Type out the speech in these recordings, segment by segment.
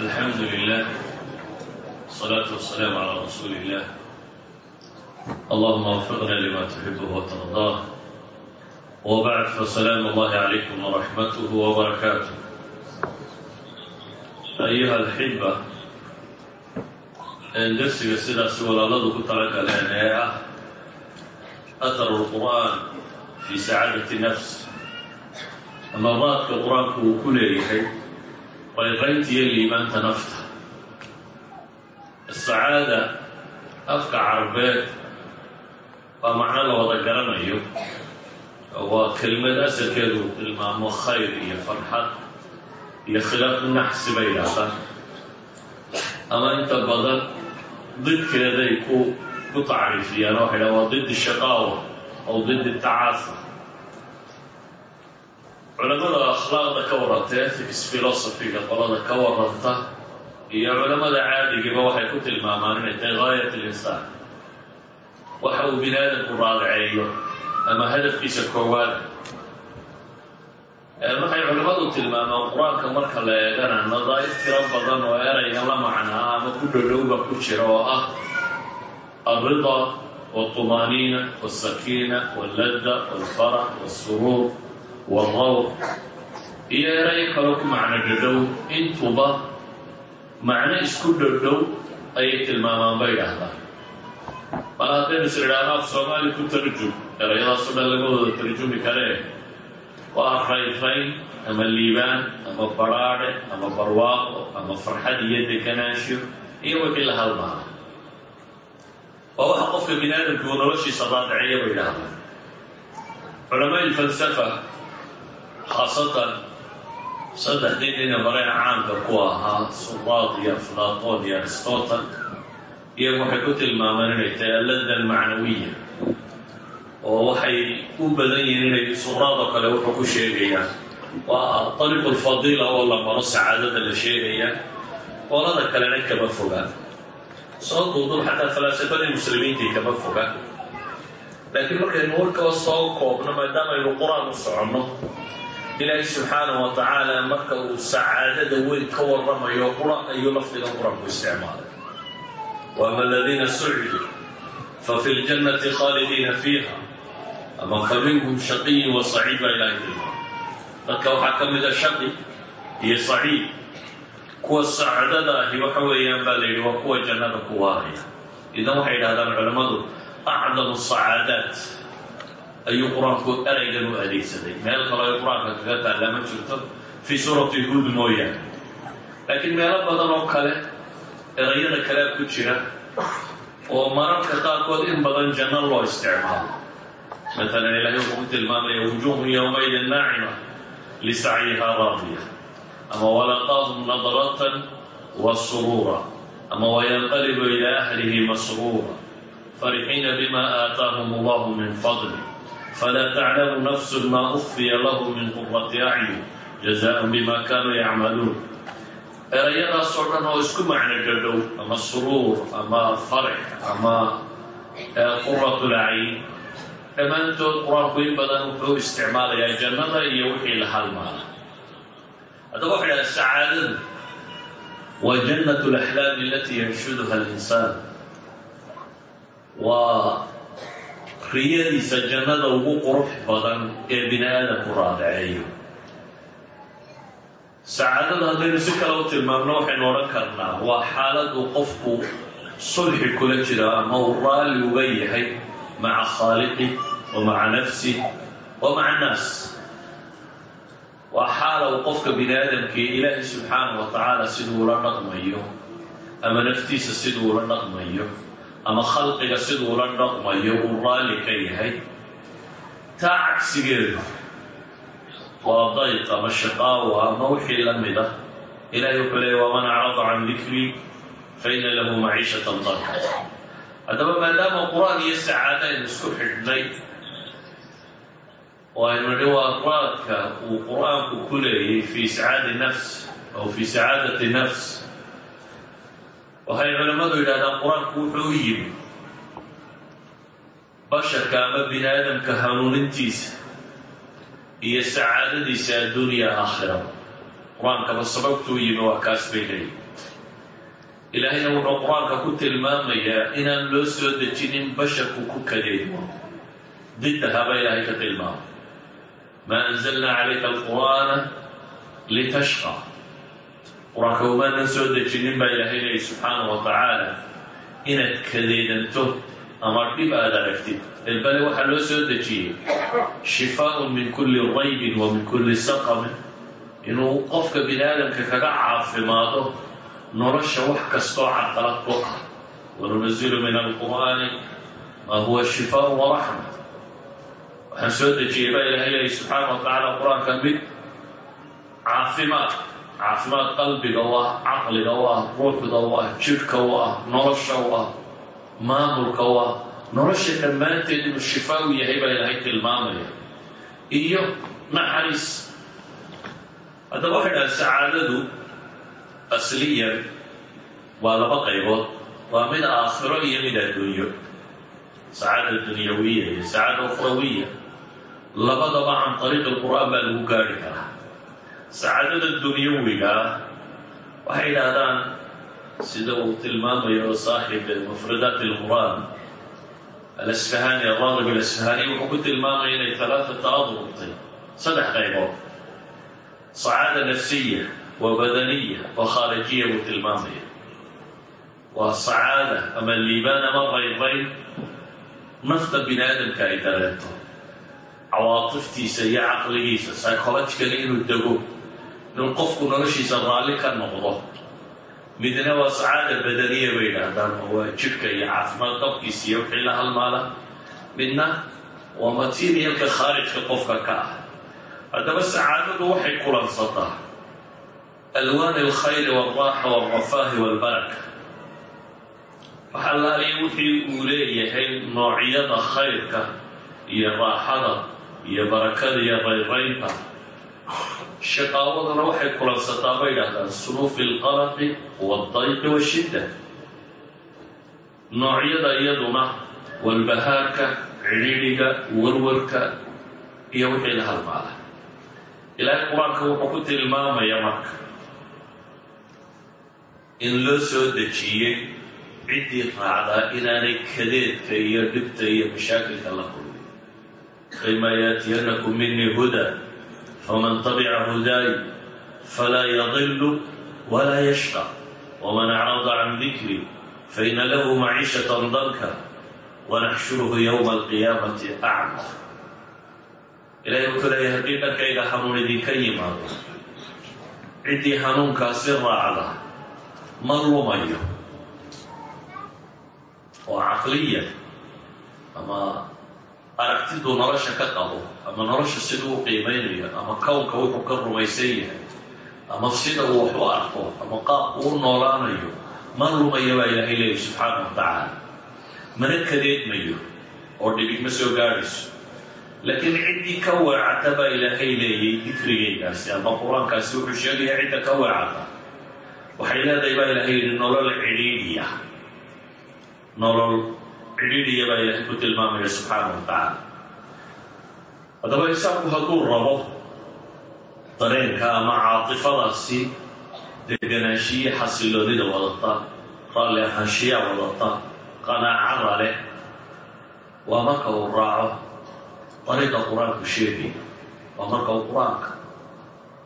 الحمد لله والصلاة والسلام على رسول الله اللهم وفقنا لما تحبه وترضاه وبعد فسلام الله عليكم ورحمته وبركاته أيها الحبة درسiga sidaas walaaladu ku tala galeen ee ah أثر القرآن في سعاadة النفس ama raadka qur-aanku uu ku leeyahay qayqaynta iyo liibaanta nafta. Asacaada afka carbeed waa macno la wada garanayo. Waa kelmad asalkeedu tilmaamo khayr iyo farxad iyo khilaafu naxsi bay yidhaahdaan. Ama inta badan didkeeday ku ku tacriifiyaan waxay dhaha waa did shaqaawa aw did tacaasa culamada akhlaaqda ka waranta ethics philosophyga qolada ka waranta iyo culamada caadigiiba waxay ku tilmaamaan inay tahay gaayat linsaan waxa uu bini aadamku raadaceeyo ama hadafkiisa koowaada waxay culamadu tilmaamaan qur-aanka marka la eegana nadaa'ir tiro badan oo erayga la macnaa ama ku dhodhowba ku jira oo ah alrida wاlطumaaniina wاlsakiina wاlladda wاlfarax wاlsuruur wاlrawr iyo erayo kaloo ku macno dhodhow intuba macno isku dhodhow ayay tilmaamaan bay idhaahdaan mar haddaynu is idhaahno af soomaali ku tarjum erayadaaso dhan laga wada tarjumi karee waa rayrayn ama liibaan ama baraadhe ama barwaaqo ama farxad iyo deganaansho iyo wixii la halmaana waa waxa qofka bini aadamku uu noloshiisa raadiciya bay idhaahdaan culamaa ilfalsafa khaasatan saddexdii nina maree caamka ku ahaa suqaad iyo aflaatoon iyo aristotle iyagu waxay ku tilmaamaan inay tahay alladda almacnawiya oo waxay u badan yihiin inay suqraadoo kale wuxuu ku sheegayaa waa ariiqu lfadiila oo la maro sacaadada la sheegayaa qolada kalena kama fogaan soo duudub xataa falaasafadii muslimiintii kama fogaan laakiin markaynu warkaba soo koobno maadaama aynu qur'aan ilaahay subxaanahu wa tacaala marka uu sacaadada weyn ka warramayo qura ayuu lafdiga qur'aanku isticmaalay. Waama aladiina suciduu fafi ljannati khaalidiina fiiha ama fa minhum shaqiyin wa saciid baa ilahay tilmaamay dadka waxaa ka mida shaqi iyo saciid kuwa sacdada ahi waxa weeyaan baa la yidhi waa kuwa jannada ku waaraya. Idan waxay yidhahdaan culammadu acdamu ayuu qur'aanku eraygan u adeegsaday. Meel kaloo ay qur'aanka kaga taallaa ma jirto? Fii suurati huud mooyaane. Laakiin meelo badan oo kale erayada kalea ku jira oo mararka qaarkood in badan janno loo isticmaalo. Maalan ilaahay wuxuu tilmaamaya wujuuhun yowmaydin naacima lisacyihaa raadiya. Ama walaqaahum nadratan wa suruura. Ama wayanqalibu ilaa ahlihi masruura. Farixiina bima aataahum allahu min fla taclamu nafsu ma ukfiya lahu min qurati acyun jazaan bima kaanuu yacmaluun erayadaasoo dhan oo isku macno gadhow ama suruur ama farx ama qurat lacyin dhammaantood qur'aanku in badan wuxuu isticmaalayaa jannada iyo wixii la halmaana haddaba waxa dhaha sacaadadu waa jannat laxlaami alatii yanshuduha alinsaan waa riyadiisa jannada ugu qurux badan ee bini aadamku raadaceeyo sacaadada haddaynu si kale u tilmaamno waxaynu odhan karnaa waa xaalad uu qofku sulxi kula jiro ama uu raalli uga yahay maca khaaliqi wa maca nafsi wa maca annaas waa xaala uu qofka bini aadamkii ilaahay subxaana wa tacaala siduu ula dhaqmayo ama naftiisa siduu ula dhaqmayo ama khalqiga siduu la dhaqmayo uu raalli ka yahay. Taa cagsigeedu waa dayq ama shaqaawa ama wixii la mida ilahay wuxuu leeyay waman acrada can dikrii fa ina lahu maciishatan danka haddaba maadaama qur'aan iyo sacaado aynu isku xidhnay oo aynu nidhi waa raadka uu qur'aanku ku leeyay fii sacaadi nafs aw fii sacaadati nafs waxay culammadu yidhahdaan qur'aanku wuxuu u yimi basharka ama bini aadamka hanuunintiisa iyo sacaadadiisa adduuniya aakhiraba qur'aankaba sababtuu yimi waa kaas bay leeyihiin ilaahayna wuxuu qur'aanka ku tilmaamayaa inaan loo soo dejinin basharku ku kadeedmo. Didahaba ilaahay ka tilmaama maa anzalnaa calayka alqur'aana litashqa qur'aanka umaanan soo dejinin baa ilaahay leeyi subxaana wa tacaala inaad kadeedanto ama dhib aada aragtid. Elbale waxaa loo soo dejiyey shifaaun min kulli raybin wa min kulli saqamin. Inuu qofka bini aadamka kaga caafimaado nolosha wax kastoo caqalad ku ah. Wanunazilu min alqur'aani maa huwa shifaaun waraxma waxaan soo dejiyey baa ilaahay leeyi subxaana wa tacaala qur'aanka mid caafimaad caafimaad qalbiga u ah caqliga u ah ruuxda u ah jidhka u ah nolosha u ah maamulka u ah nolosha dhammaanteed inuu shifaa u yahay baa ilaahay tilmaamaya. Iyo naxariis. Haddaba waxay dhaha sacaadadu asliyan waa laba qaybood. Waa mid aakhiro iyo mid adduunyo. Sacaada dunyawiya iyo sacaada ukhrawiya. Labadaba can ariiqi alqur'aan baa lagu gaari karaa sacaadada dunyawigaa waxay yidhaahdaan sida uu tilmaamayo saaxib mufradaat alqur'aan alasfahani alraagib alasfahani wuxuu ku tilmaamaya inay talaata taadurubtay saddex qaybood. Sacaada nafsiya wa badaniya wa khaarijiya buu tilmaamaya. Waa sacaada ama liibaan ama rayrayn nafta bini aadamka ay dareento cawaatiftiisa iyo caqligiisa psychologically inuu dego inuu qofku noloshiisa raalli ka noqdo midna waa sacaada badaniya bay yidhaahdaan oo waa jidhka iyo caafimaad qabkiisa iyo wixii la halmaala midna waa materialka khaarijka qofka ka ah. Haddaba sacaadadu waxay kulansataa alwaan alkhayri walraaxa walrafaahi walbaraka waxaa laaliya wixii uu leeyahay noocyada khayrka iyo raaxada iyo barakada iyo rayraynta shaqaawaduna waxay kulansataa bay idhahdaan sunuufi alqalaqi waaldayqi washidda noocyada iyaduna walbahaarka cidhiidhiga warwarka iyo wixii la halmaala. Ilaahay qur'aanka wuxuu ku tilmaamaya marka in loo soo dejiyey ciddii raacdaa inaanay kadeedka iyo dhibta iyo mashaakilka la kulmin. Imaa yaatiyanakum minii huda faman tabica hudaay falaa yadilu walaa yashqa waman acrada can dikri faina lahu maciishatan danka wanaxshuruhu yowma alqiyaamati acma ilahay wuxuu leeyahay haddii dhankayga hanuun idinka yimaado ciddii hanuunkaasi raacda ma lumayo oo caqliya ama aragtiduu nolosha ka qabo ama nolosha siduu u qiimaynayo ama kownka wuxuu ka rumaysan yahay ama sida uu wax u arko ama qaabku u noolaanayo ma lumayo baa ilaahay leeyahy subxaana wa tacaala. Mana kadeedmayo oo dhibig ma soo gaadhayso. Laakiin ciddii ka weecata baa ilaahay leeyay dikrigaygaasi ama qur'aankaasi wuxuu sheegaya cidda ka weecata waxay leedahay baa ilaahay yidhi nolol cidhiidhiya. Nolol cidhiidhiya baa ilaahay ku tilmaamaya subxaana wa tacaala haddaba insaanku hadduu rabo dareenka ama caatifadaasi deganaanshiya xasiloonida wadata raalli ahaanshiya wadata qanaacada leh waa marka uu raaco dariiqa qur'aanku sheegaya waa marka uu qur'aanka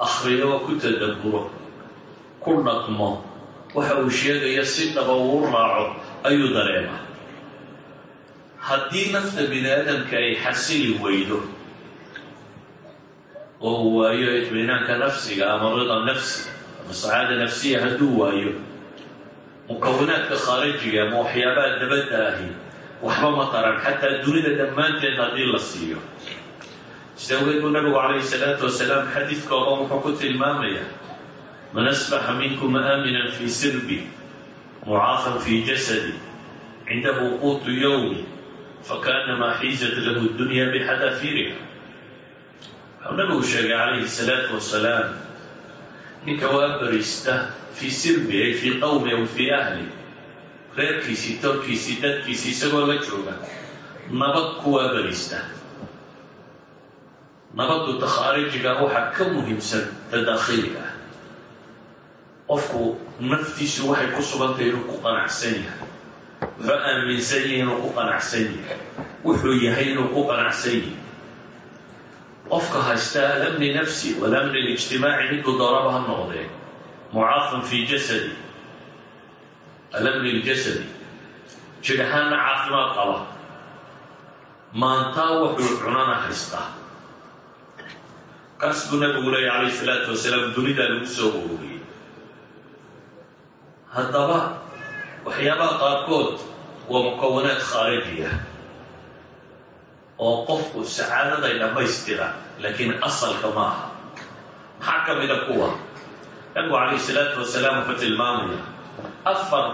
akhriyo ku tadabburo ku dhaqmo waxa uu sheegaya si dhaba uu raaco ayuu dareemaa. Haddii nafta bini aadamka ay xasili weydo oo uu waayo itminaanka nafsiga ama rida nafsi ama sacaada nafsiya hadduu waayo mukawinaadka khaarijiga ama waxyaabaha dabadda ahi waxba ma taran xataa dunida dhammaanteed haddii la siiyo sida awgeed buu nabigu calayhi salaatu wasalaam xadiidkooda wuxuu ku tilmaamaya man asbaxa minkum aaminan fii sirbi mucaafan fii jasadi cindahu quutu yowmi fakaanamaa xiizat lahu dunya bixadaafiriha waxuu nabigu sheegay calayhi salaatu wasalaam ninka waa barista fii sirbi ay fii qowmi aw fii ahli reerkiisii tolkiisii dadkiisii isagoo la jooga nabad kuwaa barista nabaddu ta khaarijiga waxaa ka muhiimsan ta daakhiliga ah qofku naftiisu waxay ku sugantahay inuu ku qanacsan yahay wuxuu aaminsan yahay inuu ku qanacsan yahay wuxuu yahay inuu ku qanacsan yahay qofka haystaa alamni nafsi walamni lijtimaaci miduu doonaba ha noqdee mucaafan fii jasadi. Alamni ljasadi. Jir ahaanna caafimaad qaba. Maantaa wuxuu cunana haystaa kaas buu nabigu leeya calayh isalaatu wasalaam dunidaa lagu soo ururiyey. Haddaba waxyaabaha qaarkood waa mukawanaad khaarijiya oo qofku sacaadaday dhammaystira laakiin asalka ma aha maxaa ka mida kuwa? Nabigu calayh isalaatu wasalaam wuxuu tilmaamaya afar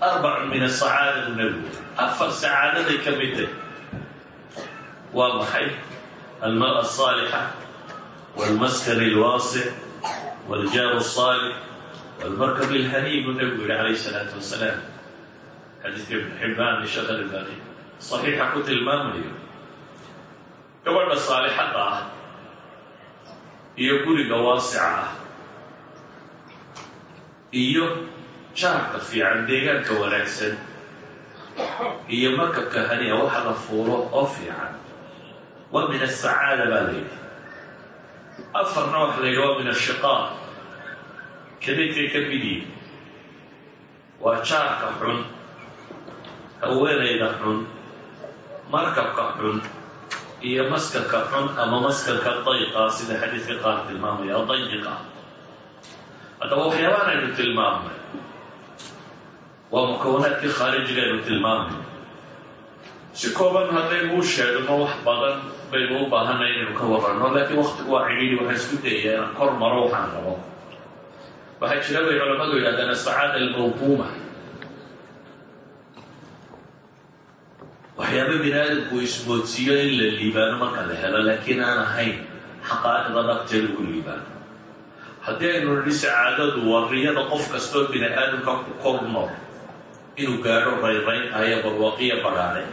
arbacun min asacaada bu nebigu afar sacaadoday ka midtay waa maxay? Almara asaalixa waalmaskani alwaasic waaljaar asaalix waalmarkab ilhaniy buu nebigu yihi calayh isalaatu wasalaam. Xadiidka ibnu xibbaan ishaqa libaani saxiixa ku tilmaamayo gabadha saalixadda ah iyo guriga waasica ah. Iyo jaarka fiican deegaanka wanaagsan. Iyo markabka haniya waxa la fuulo oo fiican. Wa min asacaada baa la yidhi. Afarna waxa la yidhi waa min ashiqaa kadidkay ka midiyi waa jaarka xun haweenayda xun markabka xun iyo maskanka xun ama maskanka dayqa sida xadiidka qaar tilmaamaya dayiqa haddaba waxyaabahan aynu tilmaamnay waa mukawanaadkii khaarijiga aynu tilmaamnay si kooban haddaynu u sheegno wax badan baynu u baahanay inaynu ka waranno laakiin waktigu waa cidhiidhi waxaa isku dayaya inaan kor maro waxaan rabo. Waxaa jira bay culammadu yidhahdaan asacaada almawquuma waxyaaba bini aadamku ismoodsiiyo in la liibaano marka la helo laakiin aan ahayn xaqaa'ida dhabtee lagu liibaano haddii aynu nidhi sacaadadu waa riyada qof kastoo bini aadamka ku kor inuu gaadho rayrayntahayo barwaaqiya badhaadhe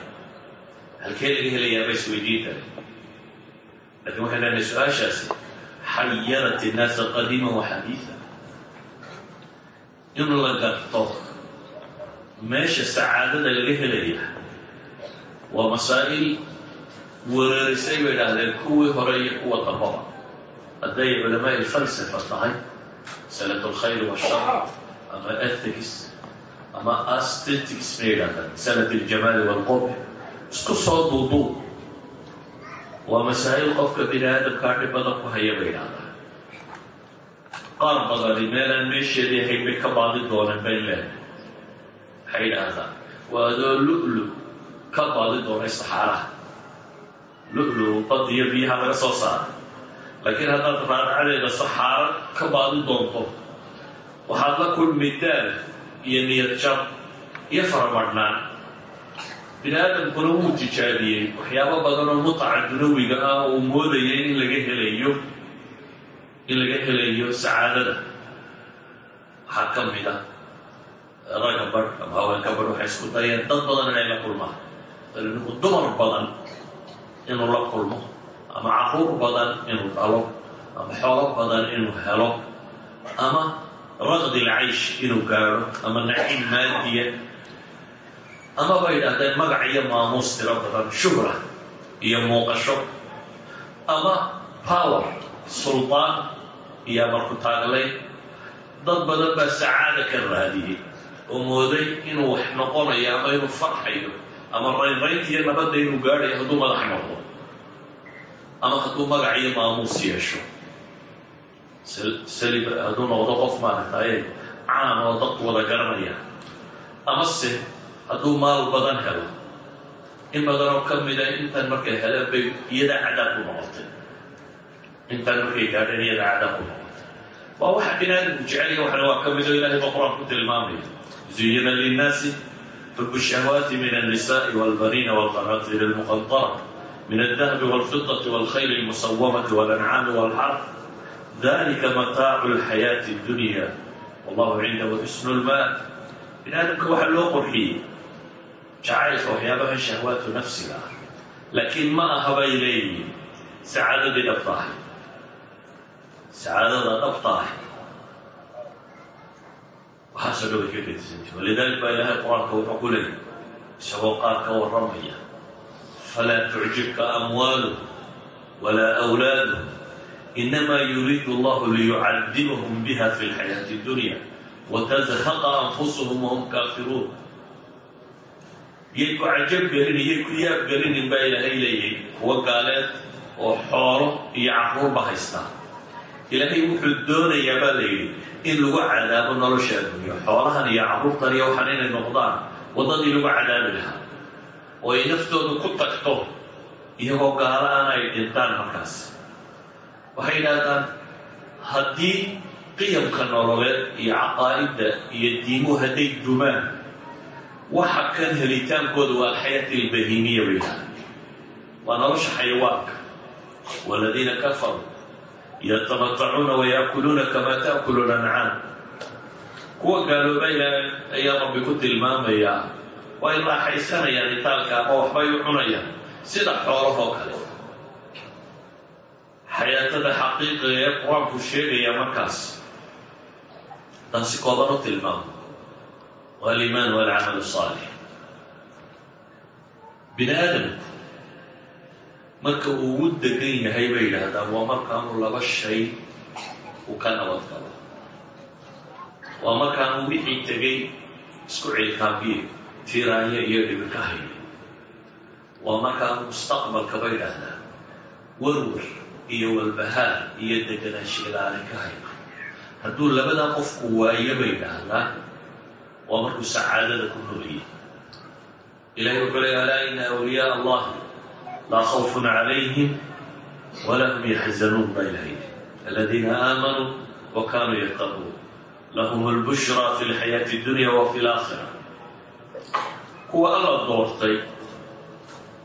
halkee laga helayaaba isweydiinta lakiin waxay lenahay su'aashaasi xayarat innaasa qadiima wa xadiida in la garto meesha sacaadada laga helaya waa masaa'il wereerisay bay idhaahdeen kuwii hore iyo kuwa dambaba hadday culamaai falsafa tahay masalat alkhayr washar ama ethics ama aesthetics bay yidhahdaan masalat aljamaali walqurb isku soo duuduub waa masaa'il qofka bini aadamkaa dhibada ku haya bay qaar badani meelaan meesheedii ahayd bay ka baadi dooneen bayn leedahay. Waxay idhaahdaan waa adoo ka baadi doonay saxaaraha lu'lu badiyo biyaha laga soo saaray. Laakiin haddaad raadacadeeda saxaaro ka baadi doonto waxaad la kulmi daal iyo niyad jab iyo faramadhnaan bini aadamkuna wuu tijaabiyey waxyaabo badan oo mutaca dunawiga ah uu moodayay in laga helayo in laga helayo sacaadada. Waxaa ka mid a ragga badh ama haweenka badh waxay isku dayeen dad badan inay la kulmaan dalinku dumar badan inuu la kulmo ama carruur badan inuu dhalo ama xoolo badan inuu helo ama raqdi lcaysh inuu gaadho ama naciim maadiya ama bay yidhahdeen magac iyo maamuus tiro badan shuhra iyo muuqasho ama power suldaan iyo amarku taaglay dad badan baa sacaada ka raadiyey oo mooday inuu wax noqonayo ama inuu farxayo ama raynrayntiiyo nabadda inuu gaadhayo hadduu madax noqdo. Ama hadduu magac maamuus yeesho. Salib hadduu noqdo qof maaragtaye caan oo dadku wada garanaya. Ama se hadduu maal badan helo. In badanoo ka mida intan markay heleen bay iyadaa cadaab ku noqotay. Intan markay gaadheen iyadaa cadaab ku noqotay. Waa waxa bini aadamku jecelya waxna waa ka mido ilahay ba qur'aan tilmaamaya. Zuyina linnaasi xub الشhahwaati min النisاءi والbaniina والqanaطir الmuqanطرة min الdahbi والfiضة والkhayl الmusawamaةi والأncaami والxarf dalika mataacu الxayaaةi الdunya wallahu cindahu xusn اlmaal bini aadamka waxaa loo qorxiyey jacaylka waxyaabaha shahwaatu nafsiga ah laakiin ma aha bay leeyihiin sacaadadii dhabta ahay sacaadada dhabta ah waxaasoo dhan way ka gedisanti walidalik baa ilaahay qur'aanka wuxuu ku leeyay isagoo qaar ka warramaya falaa tucjibka amwaalu walaa awlaadu inamaa yuriidu allahu liyucadibahum biha fi lxayaati اdunya watazhaqa anfusuhum wahum kaafiruun yay ku cajab gelin yay ku yaab gelinin baa ilaahay leeyahay kuwa gaaleed oo xoolo iyo caruurba haystaa ilaahay wuxuu doonayaa baa la yidhi in lagu cadaabo nolosha adduunyo xoolahan iyo carruurtan iyo waxaan inay noqdaan waddadii lagu cadaabi lahaa. Oo ay naftoodu ku tagto iyagoo gaala aan ay dhintaan markaas. Waxay yidhaahdaan haddii qiyamka nololeed iyo caqaa'idda iyo diimuhu hadday dumaan waxa kan helitaankooda waa alxayaati albahimiya bay yidhahdaan. Waa nolosha xayawaanka. Waladiina kafaruu yatamatacuuna wayaakuluuna kamaa taakulu lancaam kuwa gaalooba ilaahay ayaa rabbi ku tilmaamayaa way raaxaysanayaan itaalka ama waxbay u cunayaan sida xoolahoo kale xayaatada xaqiiqiga ee qur'aanku sheegaya markaas taasi kooban u tilmaamo waa alimaan walcamal saalix bini aadamku marka uu ugu degan yahay bay yidhaahdaan waa markaanu laba shay uu ka nabad galo. Waa markaanu wixii tegay isku cilkaabiye tiiraanya iyo dhibi ka hayay. Waa markaanu mustaqbalka bay yidhaahdaan warwar iyo walbahaar iyo deganaansho ilaali ka haya hadduu labadaa qofku waayo bay yidhaahdaan waa markuu sacaadada ku nooliyey ilahay wuxuu leey alaa ina awliyaa allahi laa khawfun calayhim walaa hum yaxzanuun baa ilahay aladiina aamanuu wa kaanuu yattaquun lahum albushraa fi lxayaati اdunya wa fi laakhira kuwa alla doortay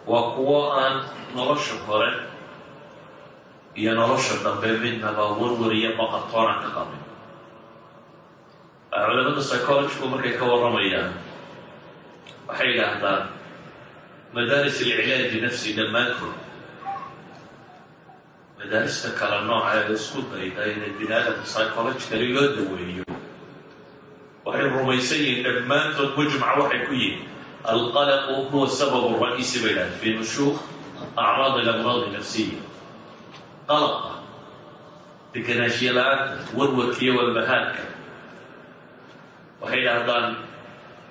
waa kuwo aan nolosha hore iyo nolosha dambe midnaba warwar iyo baqatoona ka qabin culamada psychologigu markay ka warramayaan waxay yidhaahdaan madaaris alcilaaji nafsi dhammaantood madaarista kala nooceeda isku dayda inay bini aadamka psychologically loo daweeyo waxay rumaysan yihiin dhammaantood mujmaca waxay ku yihiin alqalaqu huwa sababu ra'iisi bay yidhahdeen fi nushuuq acraad alamraad nafsiya qalaqa deganaanshiya la'aanta warwarkiiyo walbahaadka waxay yidhaahdaan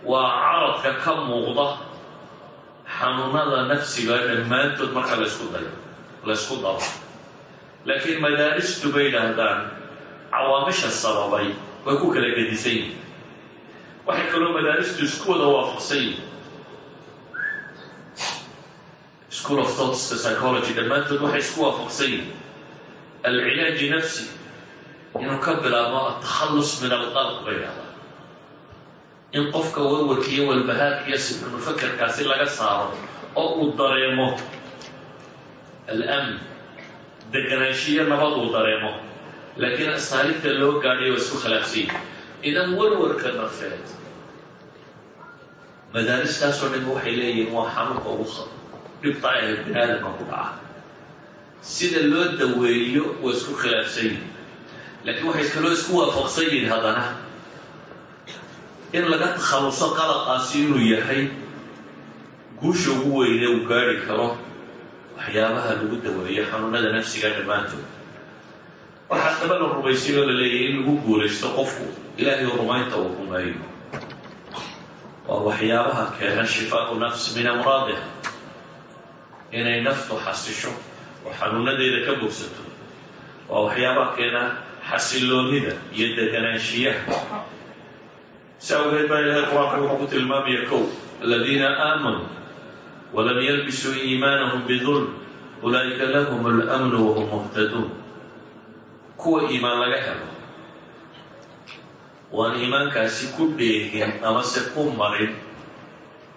waa caradka ka muuqda xanuunada nafsiga dhammaantood marka laysku dayo laysku daro laakiin madaaristu bay yidhaahdaan cawaamisha sababay way ku kala gedisan yihiin waxay kaloo madaaristu isku wada waafaqsan yihiin school of thoughtska psychology. dhammaantood waxay isku waafaqsan yihiin alcilaaji nafsi inuu ka bilaabo atakhallus min alqalq bay yidhahdaan in qofka warwarka iyo walbahaarka iyo sibxumufakerkaasi laga saaro oo uu dareemo. Alamn deganaanshiyo nabad uu dareemo. Laakiin asaaliibta loo gaadhayo waa isku khilaafsan yihiin idan warwarka nafeed madaaristaasoo dhan waxay leeyihiin waa xanuunka ugu dhibta ee bini aadamka ku dhaca. Sida loo daweeyo waa isku khilaafsan yihiin laakiin waxay kaloo isku waafaqsan yihiin haddana in laga takhalluso qalaqaasi inuu yahay guusha ugu weyne uu gaari karo waxyaabaha lagu daweeyo xanuunada nafsiga dhammaantood. Waxaa daba la rumaysay oo la leeyahay in lagu guulaysto qofku ilaahay rumaynta uu rumeeyo. Waa waxyaabaha keena shifaau nafs min amraadiha. Inay naftu xasisho oo xanuunadeeda ka bogsato. Waa waxyaabaha keena xasiloonida iyo deganaanshiyaha si awgeed baa ilahay qur'aanka wuxuu ku tilmaamaya kow aladiina aamanuu walam yalbisuu iimaanahum bidulm ulaa'ika lahum alamnu wahum muhtaduun kuwa iimaan laga helo waan iimaankaasi ku dheegin amase ku marin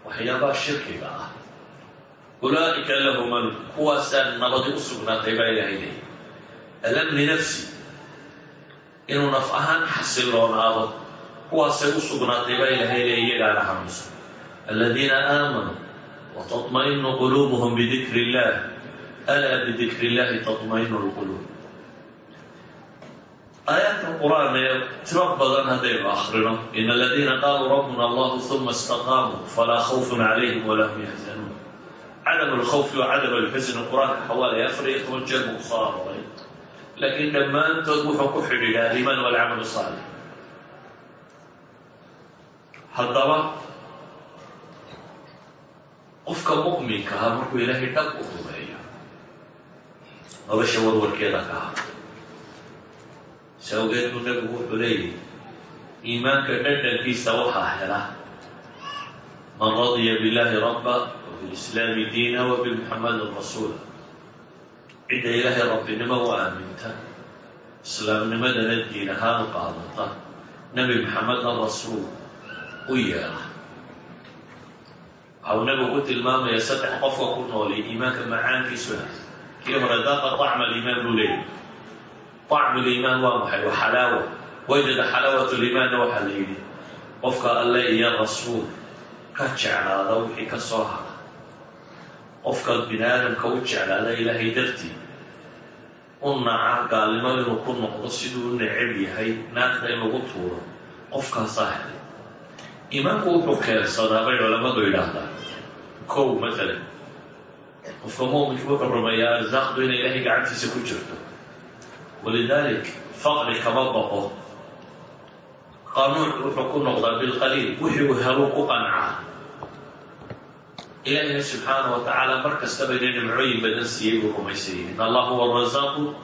waxyaabaha shirkiga ah ulaa'ika lahum al kuwaasaa nabadi u sugnaatay baa ilaahay leeyay alamni nafsi inuu naf ahaan xasiloonaado kuwaasay u sugnaatay baa ilaahay le iyagaana xanuunsan aladiina aamanuu watatma'inu quluubuhum bidikri illaah alaa bidikri illaahi tatma'inu lquluub aayaadkan qur'aan ee tiro badan haddaynu akrino in aladiina qaaluu rabbuna allahu uma istaqaamuu falaa khawfun calayhim walaa hum yaxzanuun cadam alkhawfi wa cadam alxusni qur'aanka xawaale afar iyo toban jeer buu ku soo arooray. Laakiin dhammaantood wuxuu ku xidhiidha aliimaan walcamal saalix haddaba qofka mu'minka ah markuu ilaahay dhab u rumeeyo nolosha warwarkeeda ka ha si awgeed buu nebigu wuxuu leeyahy iimaanka dhadhankiisa waxaa hela. Man radiya billahi rabba wa bilislaami diina wa bimuxamadin rasuula. Cidda ilaahay rabbinimo u aaminta islaamnimadana diin ahaan u qaadata nebi maxamedna rasuul u yeela waxa uu nebigu ku tilmaamaya saddex qofka ku noolay iimaanka macaankiisu ha kii hore daaqa طacma aliimaan buu leeyahy طacmu liimaan waa maxay? Waa xalaawa wajada xalaawat liimaanna waxaa la yidhi qofka alle iyo rasuul ka jeclaada wixii ka soo hara qofka bini aadamka u jeclaada ilaahay dartii. U naca gaalnimo inuu ku noqdo siduu u necab yahay naagta in lagu tuuro qofkaasaa helay iimaanku wuxuu keensadaa bay culamadu yidhaahdaan kow maalan qofka mu'minka wuxuu rumeeyaa arsaaqdu inay ilaahay gacantiisa ku jirto. Walidaalik faqri kama baqo qanuuc wuxuu ku noqdaa bilqaliil wixii uu heluu ku qancaa. Ilaahina subxaana wa tacaala mar kastaba inay badan siiyey buu rumaysan yahi in allah huwa arasaaqu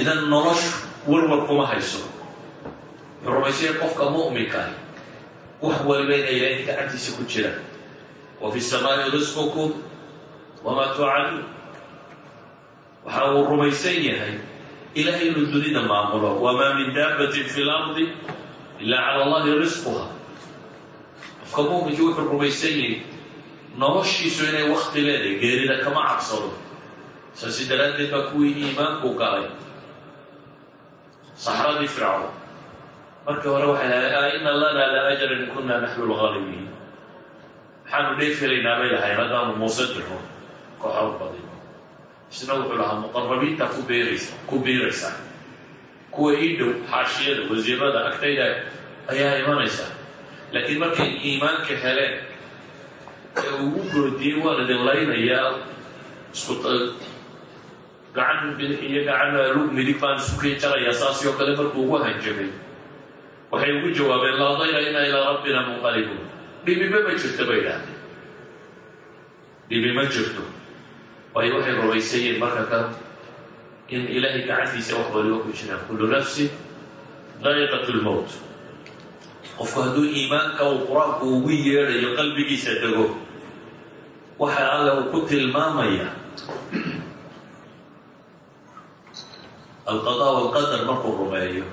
idan noloshu warwar kuma hayso yahay qofka mu'minka ah wax waliba inay ilaahay gacantiisa ku jiraan wa fi samaai risqukum wamaa tuucaduun waxa uu rumaysan yahay ilahay inuu dunida maamulo. Wamaa min daabatin fi lardi ilaa cala allahi risquha qofka mu'minkii wuxuu rumaysan yahay noloshiisu inay wakti leedahay geerida kama cabsado. Saasi daraaddeed baa kuwii iimaanku galay. Saxradii fircawn markii hore waxay lahay ina lana la ajaran kunna naxnu lgaalibiin maxaanu dheef helaynaa bay lahayn haddaanu muuse diro kooxood badin. Isna wuxuu lahaa muqarabiinta ku beeraysa ku biiraysa. Kuwa ii dhow xaashiyada wasiirada agtayda ayaa imanaysa. Laakiin markay iimaanka heleen ee ugu goodiyey waan idin laynayaa isku gacan bidix gacan lug midig baan isu kii jarayaa saasi oo kale markuu ugu hanjabay waxay ugu jawaabeen laa dayra inaa ilaa rabbina munqalibuun dhibiba ma jirto bay idhaahdeen. Dhibi ma jirto. Waayo waxay rumaysayeen marka ka in ilaahay gacantiisa wax waliba ku jiraan. Kullu nafsin daa'iqat lmowt qofku hadduu iimaanka uu qur'aanku ugu yeedhayo qalbigiisa dego. Waxa alle uu ku tilmaamaya. Alqadaa walqadar markuu rumeeyo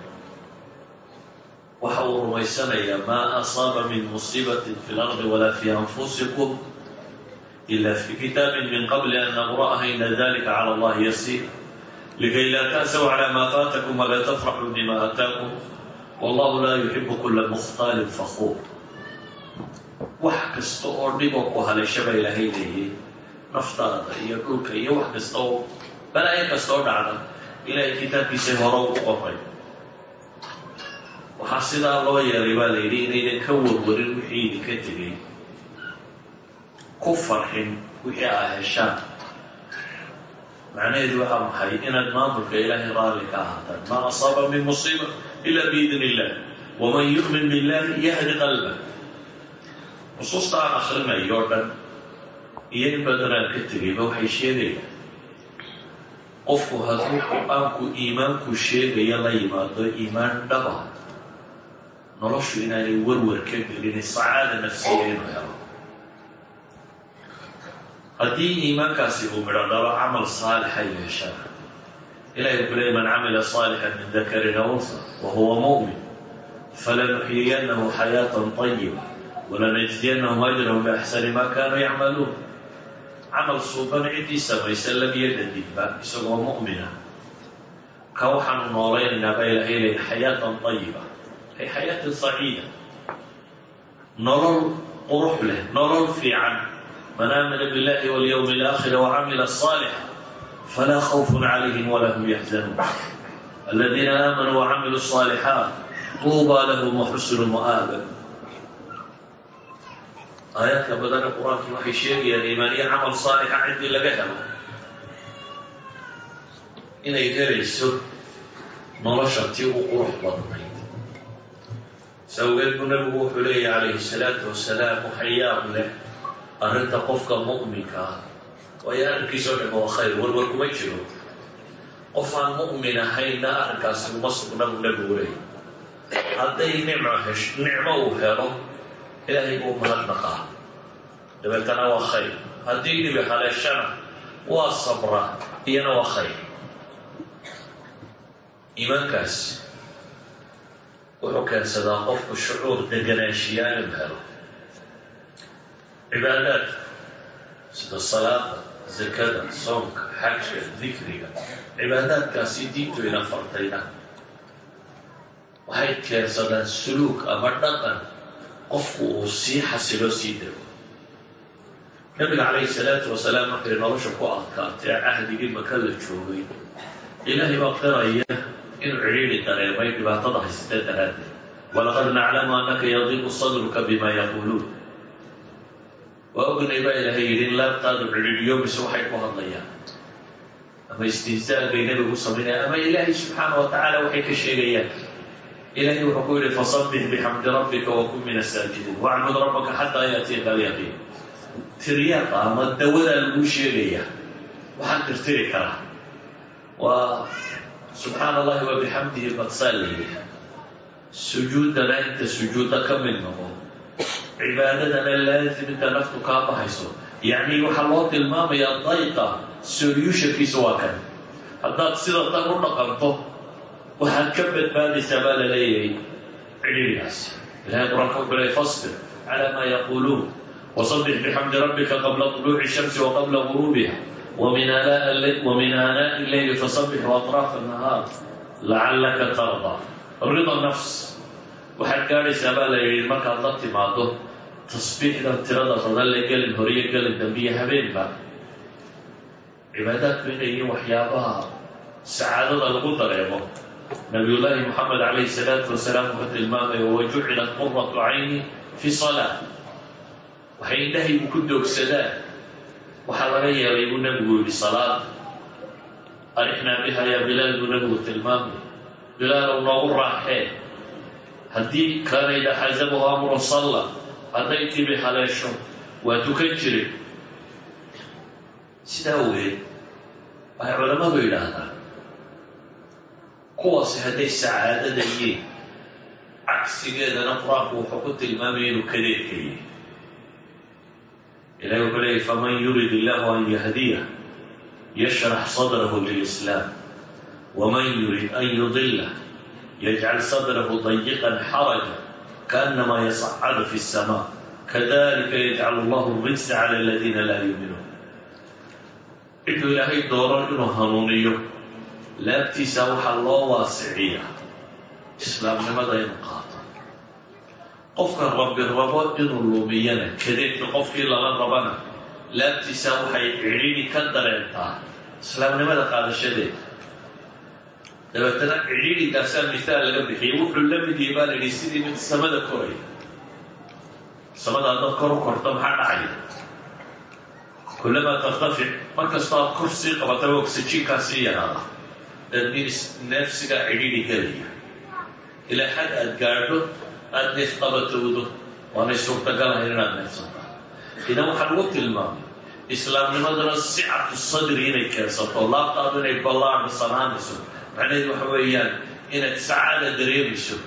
waxa uu rumaysanayaa maa asaaba min musiibatin fi lardi walaa fi anfusikum ila fi kitaabin min qabli an naqra'aha ina dalika cala allahi yasiir. Likay laa ta'saw cala maa faatakum walaa tafraxuu bima ataakum wallahu laa yuxibu kula mukhtaalin fakuur wax kasta oo dhibo ku haleeshaba ilaahay leeyay naftaada iyo dhulka iyo wax kasta oo balaayo kasta oo dhacda ilaahay kitaabkiisay hore ugu qoray waxaa sidaa loo yeelay baa la yidhi inaydan ka warwarin wixii idinka tegay. Ku farxin wixii aa heshaan. Macnaheedu waxaa maxay? Inaad maamulka ilaahay raalli ka ahaataan. Maa asaaba min musiiba ila biidn illah waman yu'min billahi yahdi qalba. Nusuusta aan akrinayo o dhan iyo in badan aan ka tegayba waxay sheegayaan qofku hadduu qur'aanku iimaanku sheegaya la yimaado iimaan dhaba noloshu inaanay warwar ka gelin sacaada nafsiya inuu helo haddii iimaankaasi uu midho dhalo camal saalixa yeeshaa ilahi wuxuu leey man camila saalixan min dakarin aw unha wa huwa mu'min falanuxyiyannahu xayaatan طayiba walanajziyanahum ajrahum biaxsani ma kanuu yacmaluun. Camal suuban ciddii samaysa labiyo dhadinba isagoo mu'mina ka waxaanu noolaynaynaa baa ilahay leey xayaatan طayiba ay xayaatin saciida nolol qurux leh nolol fiican man aamana biاllahi walyowmi اlaakhiri wacamila saalixa falaa khawfun calayhim walaa hum yaxzanuun aladiina aamanuu wacamiluu الصaalixaat tuubaa lahum waxusnu mu'aaba aayaadka badane qur-aankii waxay sheegayaan iimaaniye camal saalixa ciddii laga helo inay helayso nolosha tii u qurux sawgeed buu nabigu wuxuu leeyahy calayhi salaatu wasalaam waxayaab leh arrinta qofka mu'minka ah. Waayo arrinkiisoo dham waa khayr warwar kuma jiro. Qof aan mu'min ahaynna arrinkaasi uma sugna buu nabigu leeyahy hadday nicmo hesh nicmo uu helo ilaahay buu mahadnaqaa dabeetana waa khayr. Haddii dhibi haleeshana waa sabra iyana waa khayr. Iimaankaas wuxuu keensadaa qofku shucuur deganaanshiyaa inuu helo. Cibaadaadka sida salaada zakada soonka xajka dikriga cibaadaadkaasi diintu ina fartayna. Waxay keensadaan suluuk ama dhaqan qofku uu sii xasiloo sii dego. Nabiga calayhi salaatu wasalaam markay nolosha ku adkaatee cahdigii maka la joogay ilaahay baa qiraya inuu cidhiidhi dareemay dhibaatada haysatee daraaddeed walaqad naclamu annaka yadiiqu sadruka bima yaquuluun waa ognay baa ilaahay yidhi laabtaadu cidhiidhiyo mise waxay ku hadlayaan. Ama istihzaal bay nebigu samaynaya ama ilaahay subxaana wa waxay ka sheegayaan. Ilahay wuxuu ku yidhi fasabbix bixamdi rabbika wakun min asaajidiin wacbud rabbaka xataa yaatiyaka alyaqiin tiryaaqa ama dawadaa laguu sheegaya. Waxaan tirtiri karaa. Waa subxaana allahi wa bixamdihi badsaa layidhi sujuudana inta sujuudda ka mid noqo cibaadadana laazim inta naftu kaa bahayso yacni waxaa loo tilmaamayaa dayqa solutionkiisa waa kan. Haddaad sida tan u dhaqanto waxaad ka badbaadaysaa baa leeyahay cidhiirigaas ilahay qur'aanka wuxuu leeyay fasbir calaa maa yaquuluun wasabbix bixamdi rabbika qabla طuluuci shamsi wa qabla guruubiha wamin aanaa'i leyli fasabbix waaطraaf الnahaar lacallaka tarda rida nafs waxaad gaadhaysaa baa la yidhi markaad la timaado tasbiixdan tirada badan le gelin horiyo gelin dambiyo habeenba cibaadaadku inay yihiin waxyaabaha sacaadada lagu dareemo nabiyullaahi moxamed calayhi salaatu wasalaam wuxuu tilmaamaya wajucilat quratu cayni fi salaa waxay indhahaygu ku doogsadaan waxaa laga yeelay buu nebigu yidhi salaada arixnaa biha yaa bilaal buu nebigu tilmaamay. Bilaalow noogu raaxee haddii kaana idaa xasabahu salla hadday tibi haleesho waa tukan jire. Sidaa ogeed waxay culammadu yidhaahdaan kuwaasi hadday sacaadada yihiin cagsigeedana qur'aanku wuxuu ku tilmaamaya inuu kadeedka yihi ilahi wuxuu leeyay faman yurid illahu an yahdiya yashrax sadrahu lilislaam waman yurid an yudila yajcal sadrahu dayiqan xaraja kaanamaa yasacadu fi الsama kadalika yajcalu allahu rijsa cala aladiina laa yuuminuun ciduu ilaahay dooran inuu hanuuniyo laabtiisa waxaa loo waasiciya islaamnimada qaato qofka rabbi rabo inuu lumiyana kadeedka qofkii lala rabana laabtiisa waxay cidhidhi ka dareentaa islaamnimada qaadashadeeda dabeetana cidhidhigaasaa mihaal laga bixiyay wuxuu la mid yahay baa la yidhi sidii mid samada koraya samada haddaad kor u korto maxaa dhacaya kullamaa tartafic mar kastoo aad kor sii qabataba oxyjiinkaa sii yaraada. Dadminis neefsigaa cidhidhi gelaya ilaa xad aad gaadho aada neef qabatowdo waanay suurtagalahayn inaad neefsanta idan waxaa lagu tilmaamay islaamnimaduna sicatu sadri inay keensato laabtaadu inay ballaadhsanaanayso macnaheedu waxa weeyaan inaad sacaada dareemayso.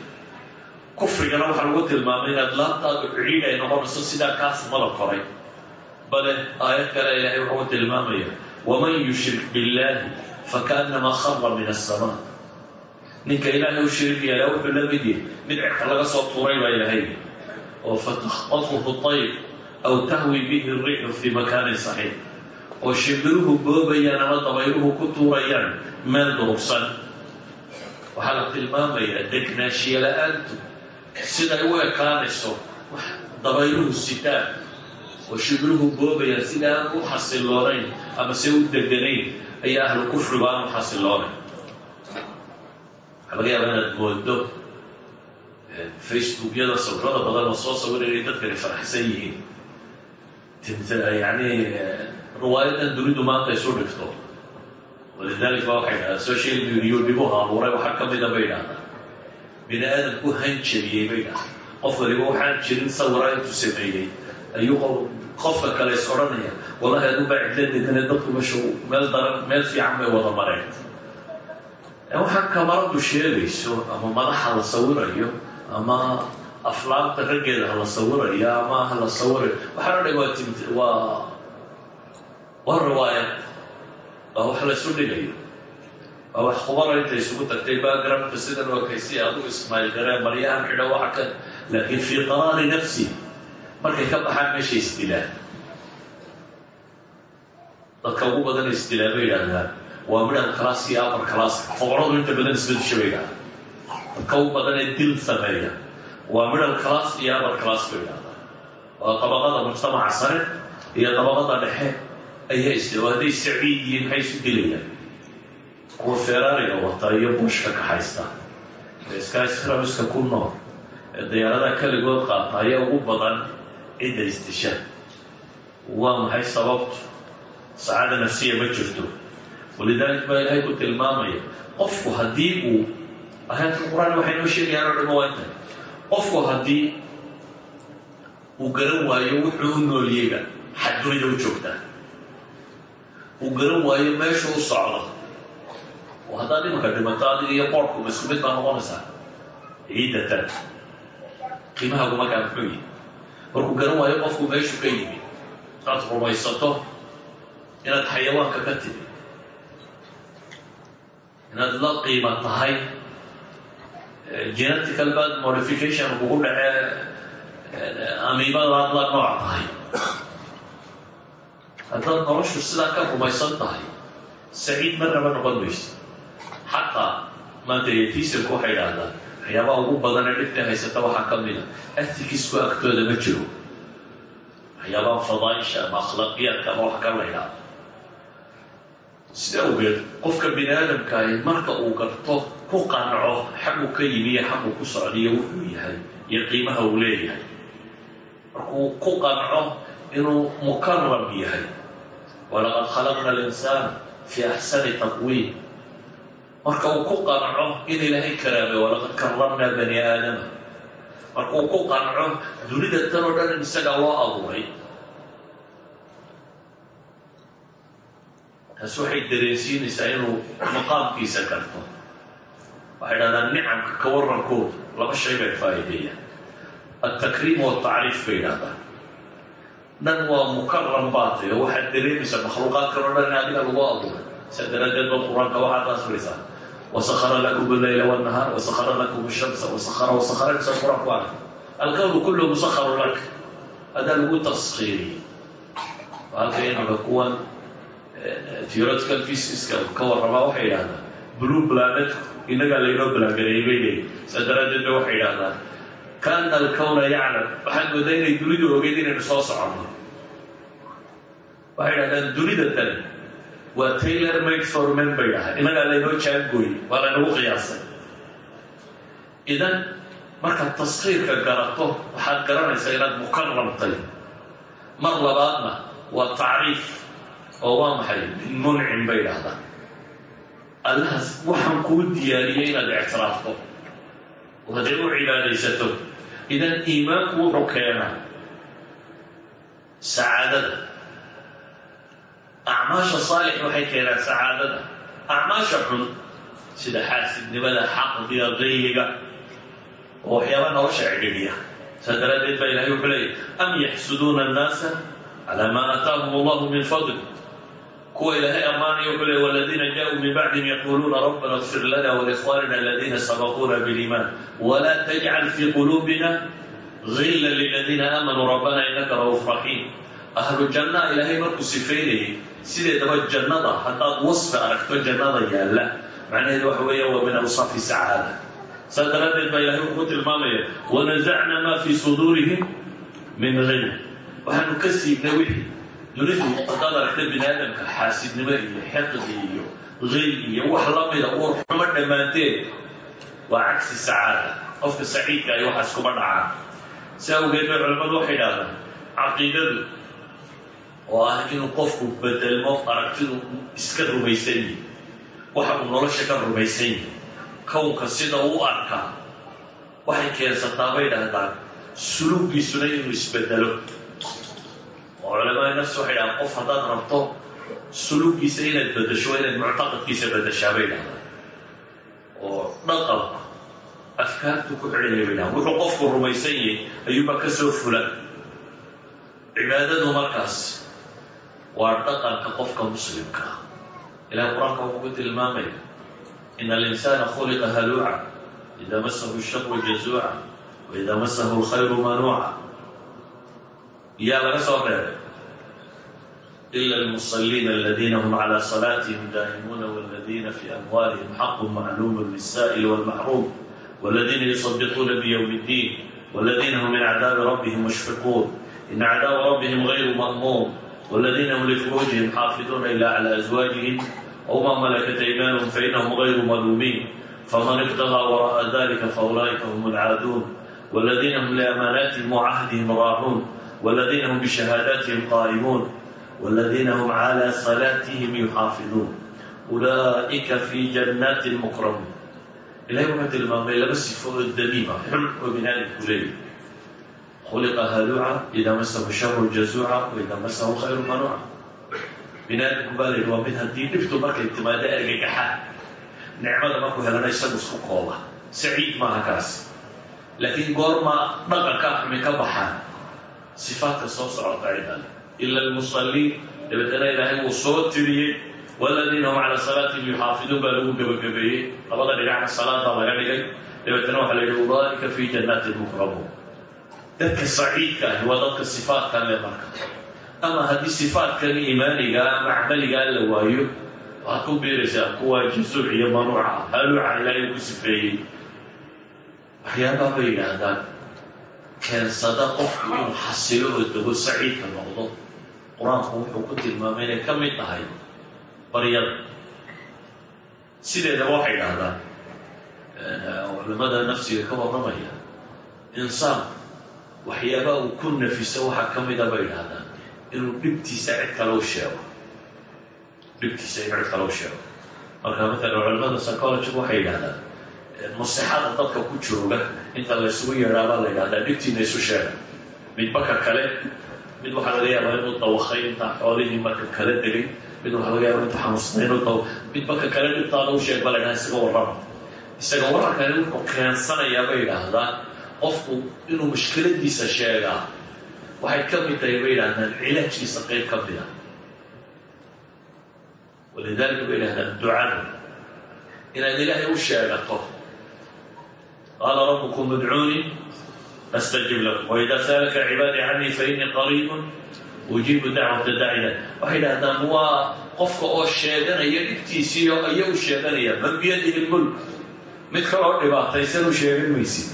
Kufrigana waxaa lagu tilmaamay inaad laabtaadu cidhiidh ay noqonayso sidaa kaas mala koray bale aayad kale ilaahay wuxuu tilmaamaya waman yushrik billaahi fakaannamaa khara min asamaa ninka ilaahay u shariik yaalla wuxuu la mid yahay mid cirka laga soo tuuray baa ilaahay oo fataktafuhu tayr aw tahwi bihi riixu fii makaanin saxiix. Oo shimbiruhu boobayaan ama dabayluhu ku tuurayaan meel durugsan. Waxaa la tilmaamayaa degnaanshiye la'aantu siday u ekaanayso wax dabayluhu sitaan oo shimbiruhu boobayaan sida aan u xasiloonayn ama se u deganayn ayaa ahlu kufrigu aanu xasiloonay waxaa laga yaabaa inaad moodo facebookyada sawirada badan oo soo sawira inay dadkani farxsan yihiin yani riwaayadan dunidu maanta isu dhigto walidalik ba waxay dhahdaan social media dhibuhu abuuray waxaa ka mida bay dhahdaa bini aadamku hanjabiyey bay dhahdaa qof waliba waxaan jirin sawira intuu sameeyey ayuu qofka kale is odhanaya wallahi adu baa cidla degane dadku meesha meel daran meel fiican bay wada mareen waxaan kamaradu sheegayso ama madaxa la sawirayo ama aflaamta raggeeda ha la sawirayo ama ha la sawirayo. Waxaana dha waa waa waa riwaayad. Waa wax la isu dhigayo. Waa wax khubara inta isugu tagtay backgroundka sidan waa kaysi adu ismail gareen maryahan xidho waxa ka laakiin fii qaraari nafsi. Markay ka baxaan meesha isdilaan dadka ugu badan isdilaa bay yidhaahdaan waa midhal class iyo upper class foqoradu inta badan isbedisha bay yidhahdaan dadka ugu badan ee dil sameeya. Waa middle class iyo upper class bay yidhahdaan waa dabaqada mujtamaca sare iyo dabaqada dhexe ayaa isdila hadday saciid yihiin maxay isu dilayaan kuwa ferariga wata iyo bushka ka haysta. Ee skyscrabiska ku nool. Ee diyaaradaha keligood qaata ayaa ugu badan cidda isdisha. Waa maxay sababtu? Sacaada nafsiya ma jirto walidalik baa ilaahay ku tilmaamaya qofku haddii uu aayaadka qur'aan waxay noo sheegayaan oo dhama waa inta. Qofku haddii uu garan waayo wuxuu u nooliyeyba xadunida u joogtaa uu garan waayo meeshu u socdo. Oo haddaad imanka dhimato adiga iyo boorhkuba isku mid baa noqonaysaa? Ciidatan. Qiimahagu markaa inaad la qiima tahay genetical bad modification kugu dhacee amiibadaad la nooc tahay. Haddaad noloshu sidaa ka rumaysan tahay saciid marnaba noqon mayso. Xataa maanta yetiisanku waxay idhaahdaan waxyaabaha ugu badan ee dhibta haysata waxaa ka mida atikisku agtooda ma jiro. Waxyaabaha fadaaisha ama akhlaaqiyaadka ama wax kala la idhaahdo sida awgeed qofka bini aadamkaahi marka uu garto ku qanco xaguu ka yimi iyo xaguu ku socdiyo wuxuu yahay iyo qiimaha uu leeyahay. Markuu ku qanco inuu mukaram yahay. Walaqad khalaqna alinsaana fii axsani taqwiim. Marka uu ku qanco in ilaahay karaamay walaqad karamnaa bani aadama. Markuu ku qanco dunida tan oo dhan in isagaa loo abuuray taas waxay dareensiinaysaa inuu maqaamkiisa garto. Waxay dhahdaan nicamka ka warranku laba shay bay faa'iideeyaan. Altakriim watacriif bay yidhaahdaan dhan waa mukaram baa tahy oo waxaad dareemaysaa makhluuqaad kaloo dhan adiga lagu abuuray saa daraaddeed ba qur'aanka waxaad akhrisaa wasakara lakum alleyla wanahaar wasakara lakum ashamsa wasakara wasakaraysa qur'aanku arka alkownu kullu musakaru lak. Hadaa lagu taskiiriyey halka inaga kuwan theoretical physicska ka warramaa waxay idhahdaan blue planetku innagaa laynoo balaangareeyey bay leeyihiin saa daraaddeed ba waxay idhahdaan kaana alkawna yaclam. Waxaad moodaa inay dunidu ogeyd inaynu soo soconno. Waxay idhahdaan dunida tani waa taylor made for men bay dhahay innagaa laynoo jaangooyey waa laynagu qiyaasay idan markaad taskiirka garato waxaad garanaysaa inaad mukaramtay mar labaadna waa tacriif oo waa maxay? Muncim bay idhahdaan allahaas waxaan kuu diyaariyey inaad ictiraafto. Oo hadday u cibaadaysato idan iimaanku wuxuu keenaa sacaadada. Acmaasha saalix waxay keenaan sacaadada. Acmaasha xun sida xaasidnimada xaqdiga qayliga oo waxyaaba nolosha cidhiidhiya saa daraaddeed baa ilahay wuxuu leeyay am yaxsuduuna annaasa calaa maa aataahum allahu min fadl kuwa ilaahay ammaanaya wuxuu leey waladiina jaaءuu min bacdihim yaquuluuna rabbana اغfir lana wlikhwanina aladiina sabaquuna biliimaan wla tajcal fii quluubina gila liladiina aamanuu rabbana inaka ra'uuf raxiim ahlu jannaa ilaahay markuu sifaynayay sideedaba jannada haddaad wasfi aragto jannada yaalla macnaheedu waxa weeya waa min awsaafi sacaada saa daraaddeed baa ilahay wuxuu tilmaamaya wanasacna maa fii suduurihim min gil waxaanu ka siibnay wixii dunidu haddaad aragta bini aadamka xaasidnimo iyo xiqdi iyo qil iyo wax la mida uur xumo dhammaanteed waa cagsi sacaada qofka saciidka ay waxaas kuma dhacaan. Si awgeed bay culimmadu waxay idhahdaan caqiidadu oo ah inuu qofku bedelmo aragtidu iska rumaysan yihi waxa uu nolosha ka rumaysan yihi kownka sida uu arkaa waxay keensataa bay dhahdaan suluuggiisuna inuu isbedelo oo culamada nafsi waxay dhahaan qof haddaad rabto suluuggiisa inaad bedesho inaad muctaqadkiisa bedeshaa bay dhahdaan oo dhaqanku afkaartu ku xidhaya bay dhahaan wuxuu qofku rumaysan yahay ayuuba ka soo fula. Cibaadadu markaas waa dhaqanka qofka muslimka ah. Ilahay qur'aanka wuxuu ku tilmaamaya in alinsaana khuliqa haluuca ida masahu sharu jazuuca waida masahu lkhayru manuuca yaa laga soo reebay ila almusalliina aladiina hum calaa salaatihim daa'imuuna waladiina fii amwaalihim xaqun macluumun lisaa'ili walmaxruum waladiina yusabixuuna biyowmi iddiin waladiina hum min cadaabi rabbihim mushfiquun ina cadaaba rabbihim gayru ma'muum waladiina hum lifuruujihim xaafiduuna ilaa calaa aswaajihim wma malakat aymaanhum fainahum gayru maluumiin faman ibtagaa wara'a dalika faulaa'ika hum alcaaduun waladiina hum liamaanaatihim wa cahdihim raacuun والذين هم بشهاداتهم قائمون والذين هم على صلاتهم يحافظون أولئك في جنات مكرمون إلهي وقت المامي لبس فوق الدميمة حلو بناء الكليل خلق هلوعا إذا مسه الشر جزوعا وإذا مسه الخير منوعا binaadamku baa layidhi waa mid haddii dhibtu markay timaado ergagaxa nicmada markuu helana isagu isku kooba saciid maaha kaas laakiin goorma dhaqanka xumi ka baxaan sifaadka soo socota cidan ila almusalliin dabeetana ilaahay wuu soo tiriyey. Waladiina hum calaa salaatihim yuxaafiduun baa labada dhinacna salaada laga dhigay. Dabeetana waxaa la yidhi ulaaika fii jannaatin mukramuun. Dadka saciidka ahi dadka sifaadkan le marka. Ama haddii sifaadkan iimaanigaa ama camaligaa la waayo waxaad ku biiraysaa kuwa jasuuc iyo manuuca. Haluuca ilaahay ku sifeeyey. Waxyaabaa bay keensada qofku inuu xasilo oo dego saciidka noqdo qur'aanku wuxuu ku tilmaamay inay ka mid tahay baryada. Sideedaba waxay idhaahdaan culimada nafsiga ka warramaya insaan waxyaabaa uu ku nafiso waxaa ka mida bay idhaahdaan inuu dhibtiisa cid kale u sheego. Dhibtiisa inuu cid kale u sheego. Marka maalan culimada psychology waxay yidhahdaan nasixada dadka ku jooga inta laysugu yeedhaabaa la yidhahdaa dhibtiina isu sheega midbaka kale mid waxaa laga yaabaa inuu dawakay intaa xoolihii marka kala degay mid waxaa laga yaaba intuu xanuunsatay inuu daw midbaka kale dhibtaada u sheeg ba la ydhaha isaga warrama isaga wararkani wuxuu keensanayaa bay yidhaahdaan qofku inuu mushkiladiisa sheegaa waxay ka mid tahay bay yidhahdaan cilaajkiisa qayb ka mida walidaalika bay yidhahdaan ducada inaad ilaahay u sheegato rabbukum udcuunii astajib lakum waidaa saalaka cibaadii canii fainii qariibun ujiibu dacwata dacida waxay yidhahdaan waa qofka oo sheeganaya dhibtiisiiyo ayagu sheeganaya man biyadihi lmulk mid kaloo dhibaataysan u sheegan maysid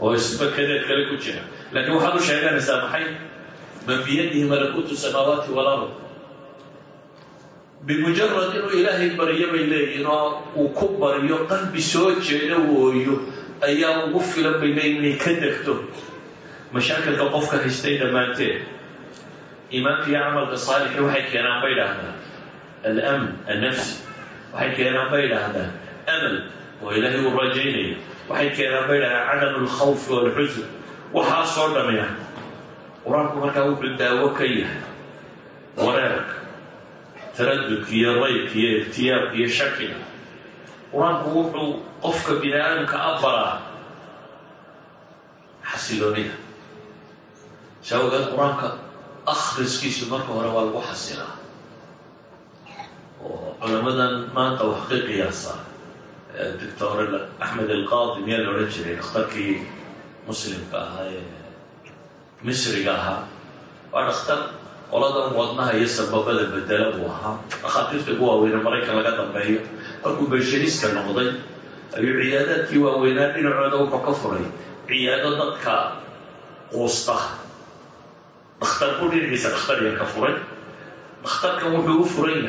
oo isbakadeed kale ku jira laakiin waxaad u sheeganaysaa maxay man biyadihi malakuutu samaawaati walard bimujarad inuu ilaahay baryo bay leeyihiin oo uu ku baryo qalbi soo jeeda wooyo ayaa ugu filan bay leeyihiin inay ka degto. Mashaakilka qofka haystay dhammaanteed iimaanka iyo camalka saalixi waxay keenaan bay idhaahdaan. Alamn annafsi waxay keenaan bay idhaahdaan. Amal oo ilaahay uu rajaynayo waxay keenaan bay idhahdaan cadamu alkhawfi waalxusun waxaasoo dhamina qur'aanku markaa wuxuu daawo ka yahay. Wareerka taradudka iyo raybka iyo irtiyaabka iyo shakiga qur'aanku wuxuu qofka bini aadamka abaraa xasiloonida. Saawgeed qur'aanka akhriskiisu marka hore waa lagu xasilaa. Oo culamadan maanta wax ka qiyaasa. Doctor axmed alqaadi miyaa la odhan jiray? Dhakhtarkii muslimka ahaa ee misriga ahaa. Waa dhakhtar qoladan wadnaha iyo sababada bedela buu ahaa. Dhakhaatiirta ugu waaweyne maraykan laga dambeeyo markuu beshariska noqday ayuu ciyaadaadkii waaweynaa dhinacooda wuxuu ka furay. Ciyaado dadka quusta. Dhakhtar ku dhinaciisa dhakhtar yar ka furay. Dhakhtarkan wuxuu u furan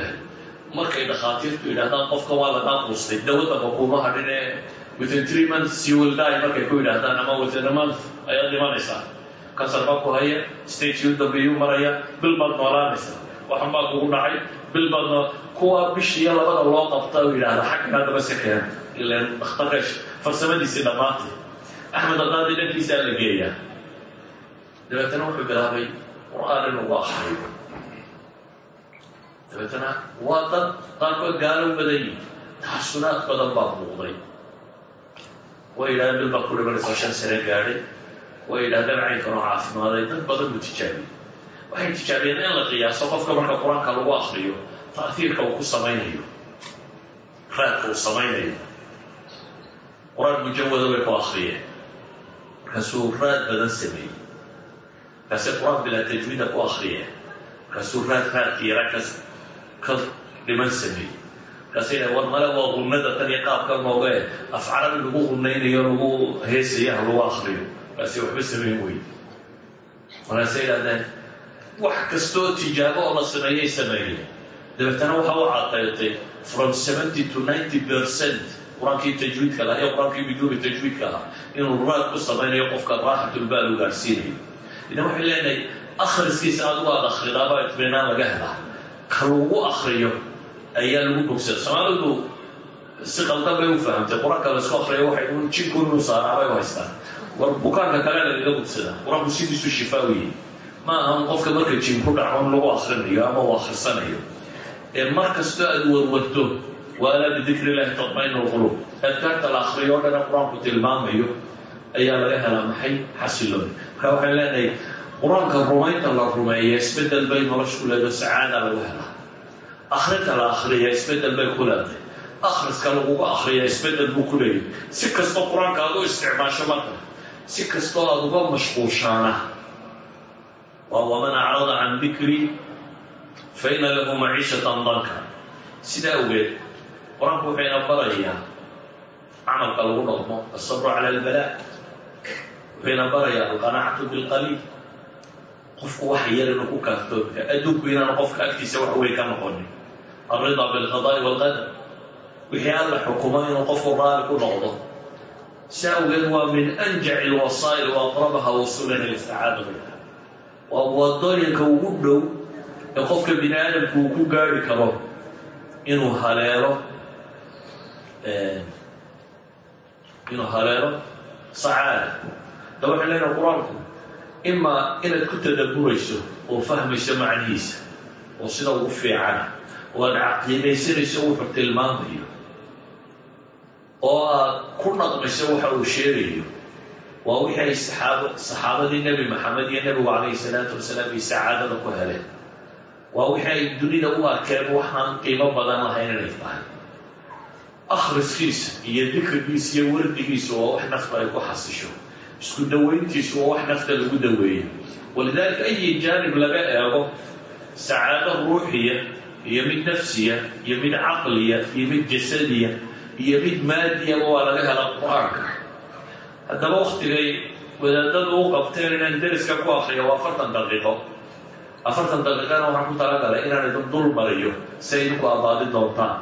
markay dhakhaatiirtu yidhahdaan qofkan waa lagaa quustay dawadaba kuma hadhine within three months you will die markay ku yidhaahdaan ama within a month ayaad dhimanaysaa. Kansar baa ku haya stagekii u dambeeyuu maraya bil baad noolaanaysaa waxan baa kugu dhacay bil kuwa bishiiyo labada loo qabta u yidhaahda xaggan haddaba iska keena ilan dhakhtarka farsamadiisii dhammaantay axmed adaadi dhankiisaa la geeyaa. Dabeetana wuxuu bilaabay qur'aan inuu akriyo dabeetana waa dad qaarkood gaalo badan yihiin taxasunaad badan baa muuqday. Way yidhahdeen bil baa ku dhimanaysa shan sane gaadhay. Way yidhahdeen caynkanoo caafimaaday dad badan buu tijaabiyey. Waxay tijaabiyeen in la qiyaaso qofka marka qur'aanka lagu akriyo ta'hiirka uu ku samaynayo raadka uu samaynayo. Qur'aan mujawada bay ku akriyeen markaasuu raad badan sameeyey. Markaasay qur'aan bilaa tajwiida ku akriyeen markaasuu raad raadkii rakas ka dhiman sameeyey. Markaasay war male waa qunnada tan iyo qaabka nooga e af carabi lagu qunnaynayo lagu heesayaha lagu akriyo markaasay waxba samayn weyey markaasay idhahdeen wax kastoo tijaabo oo la sameeyay sameeyeen dabeetana waxa u cadaytay from qur'aankii tajwiidka lahaa iyo qur'aankii biduuni tajwiidka ahaa inuu raad ku samaynayo qofka raaxatulbaal u gaarsiinayo. Idan waxay leenahay akhriskiisa adigu aad akhridaaba itminaan laga helaa. Ka lagu akriyo ayaa lagu bogsada soomaalidu si qaldan bay u fahamtay. Qur'aanka la isku akriyo waxay un jinku inuu saaraabay u haystaan. War bukaanka kale lagaga bogsadaa. Qur'aanku sidiisu shifaawiye ma ahan qofka marka jin ku dhaco in lagu akrinayo ama uu akhrisanayo ee mar kastoo aad warwarto waala bidikri illaahi tatmainu lqulub adkaarta la akriyo o dhana qur'aanku tilmaamayo ayaa laga helaa maxay? Xasiloon. Marka waxaan leenahay qur'aanka rumaynta la rumeeya isbeddel bay noloshu leedo sacaada lagu helaa. Akrinta la akriya isbeddel bay ku leedahay. Akhriska laguga akriya isbeddel buu ku leeyahy si kastoo qur'aanka aad u isticmaasho marka si kastoo aada uga waa waman acrada can dikri fa ina lahu maciishatan danka sidaa awgeed qur'aanku wuxayna barayaa camalka lagu dhaqmo asabru cala albalaa wuxuyna barayaa alqanaacatu bilqaliil qofku waxa yar inuu ku kaaftoomka adduunku inaanu qofka agtiisa wax weyn ka noqonin alridaa bilqadaa'i walqadar wixii alla xukumo inuu qofku raali ku noqdo si awgeed waa min anjaci lwasaa'il wa aqrabaha wasulan minha waddooyinka ugu dhow ee qofka bini aadamku uu ku gaari karo inuu haleelo inuu haleelo sacaada da waxaan leenaha qur'aanku imaa inaad ku tadabburayso oo fahmayso macnihiisa oo sida ugu fiicana oo aad caqiidaysanayso wuxuu tilmaamayo oo aad ku naqmayso waxa uu sheegayo waa wixii ay saxaaba saxaabadii nebi maxamed iyo nebigu calayhi salaatu wasalaam iyo sacaadada ku heleen waa wixii ay dunida u arkeen waxaan qiimo badan lahayn inay tahay. Akhriskiisa iyo dikrigiisa iyo wardigiisa waa wax nafta ay ku xasisho. Isku dawayntiisu waa wax nafta lagu daweeyo walidaalika ayi jaanib laga eego sacaado ruuxiya iyo mid nafsiya iyo mid caqliya iyo mid jasadiya iyo mid maadiyaba waa laga hela qur'aanka. Haddaba waktigay wadaadadu u qabteen inaan deriska ku akriyo waa afartan daqiiqo afartan daqiiqana waxaan ku talagalay inaan idin dul mariyo si idinku abaadi doontaan